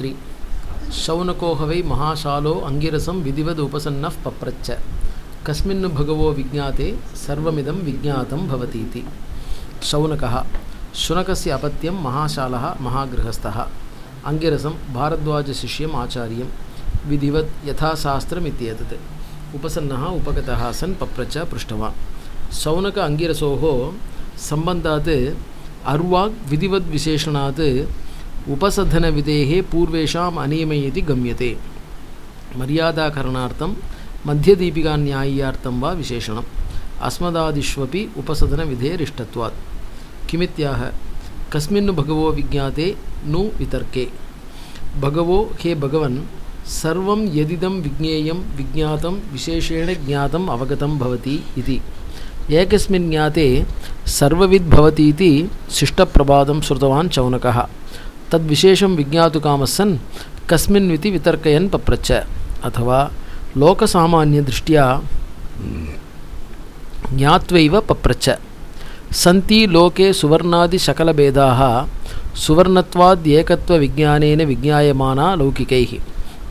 Three शौनकोह वै महाशालो अङ्गिरसं विधिवद् उपसन्नः पप्रच्छ कस्मिन् भगवो विज्ञाते सर्वमिदं विज्ञातं भवतीति शौनकः शुनकस्य अपत्यं महाशालः महागृहस्थः अङ्गिरसं भारद्वाजशिष्यम् आचार्यं विधिवत् यथाशास्त्रमित्येतत् उपसन्नः उपगतः सन् पप्रच्छ पृष्टवान् शौनक अङ्गिरसोः सम्बन्धात् अर्वाग् विधिवद्विशेषणात् उपसधनविधेः पूर्वेषाम् अनियमे इति गम्यते। मर्यादाकरणार्थं मध्यदीपिकान्याय्यार्थं वा विशेषणम्। अस्मदादिष्वपि उपसदनविधेरिष्टत्वात् किमित्याह? कस्मिन् भगवो विज्ञाते नु वितर्के। भगवो हे भगवन् सर्वं यदिदं विज्ञेयं विज्ञातं विशेषेण ज्ञातम् अवगतं भवति इति। एकस्मिन् ज्ञाते सर्वविद्भवतीति शिष्टप्रबादं श्रुतवान् चौनकः తద్విశేషం విజ్ఞాతు విజ్ఞాతుకామస్సన్ కస్మిన్వితి వితర్కయన్ పప్రచ అథవా లోకసామాన్యదృష్ట్యా జ్ఞావ పప్రచ సంతి లోకే సువర్ణాది సకల భేదా సువర్ణత్వాదేకత్వ విజ్ఞానేన విజ్ఞాయమానా లౌకికై.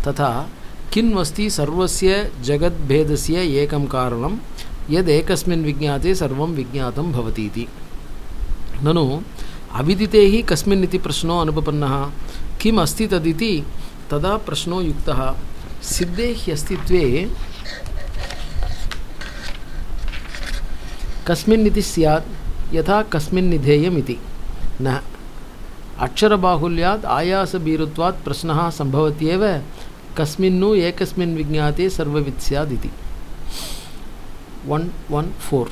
తిన్వస్తి కిన్ అస్తి ఏకం కారణం యదేకస్మిన్ విజ్ఞాతే సర్వం విజ్ఞాతం భవతీతి. నను अविदिते हि कस्मिन् इति प्रश्नो अनुपपन्नः। किम् अस्ति तदिति? तदा प्रश्नो युक्तः। सिद्धे ह्यस्तित्वे कस्मिन् इति स्यात्, यथा कस्मिन् निधेयमिति न। अक्षरबाहुल्यात् आयासभीरुत्वात् प्रश्नः सम्भवत्येव। कस्मिन्नु एकस्मिन् विज्ञाते सर्ववित् स्यादिति वन् वन् फोर्